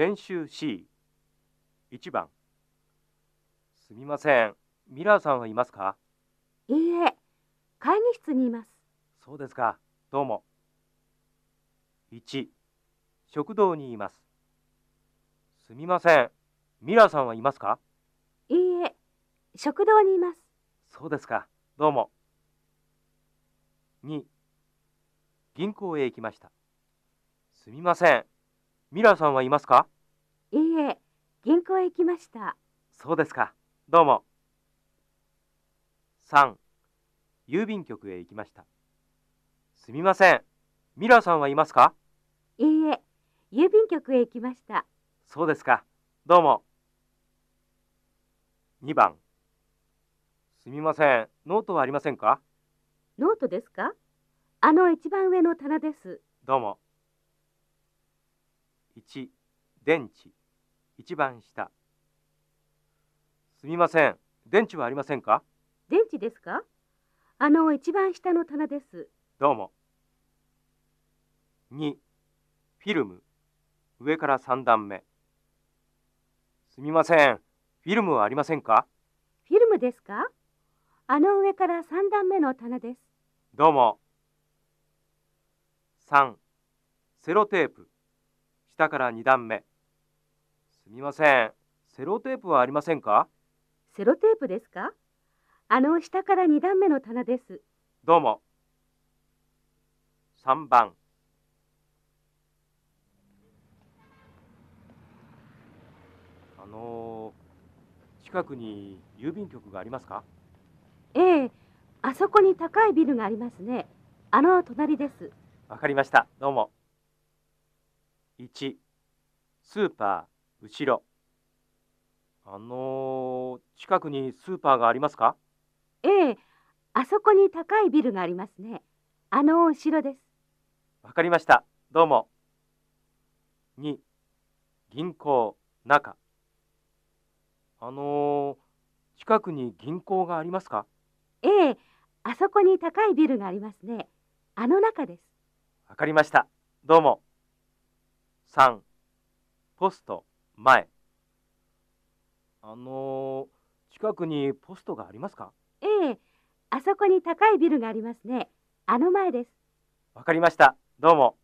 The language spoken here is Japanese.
練習 C1 番。すみません。ミラーさんはいますか？いいえ、会議室にいます。そうですか。どうも。1食堂にいます。すみません。ミラーさんはいますか？いいえ、食堂にいます。そうですか。どうも。2銀行へ行きました。すみませんミラーさんはいますか？いいえ、銀行へ行きました。そうですか。どうも。3郵便局へ行きました。すみません。ミラーさんはいますか？いいえ、郵便局へ行きました。そうですか。どうも。2番。すみません。ノートはありませんか？ノートですか？あの一番上の棚です。どうも1電池。一番下。すみません。電池はありませんか？電池ですか？あの一番下の棚です。どうも。2フィルム。上から3段目。すみません。フィルムはありませんか？フィルムですか？あの上から3段目の棚です。どうも。3セロテープ下から2段目。すみません。セロテープはありませんか？セロテープですか？あの下から2段目の棚です。どうも。3番。あの近くに郵便局がありますか？ええ、あそこに高いビルがありますね。あの隣です。わかりました。どうも1スーパー後ろ。あの近くにスーパーがありますか？ええ、あそこに高いビルがありますね。あの後ろです。わかりました。どうも。2銀行中。あの近くに銀行がありますか？ええ、あそこに高いビルがありますね。あの中です。わかりました。どうも3ポスト前。あの近くにポストがありますか？ええ、あそこに高いビルがありますね。あの前です。わかりました。どうも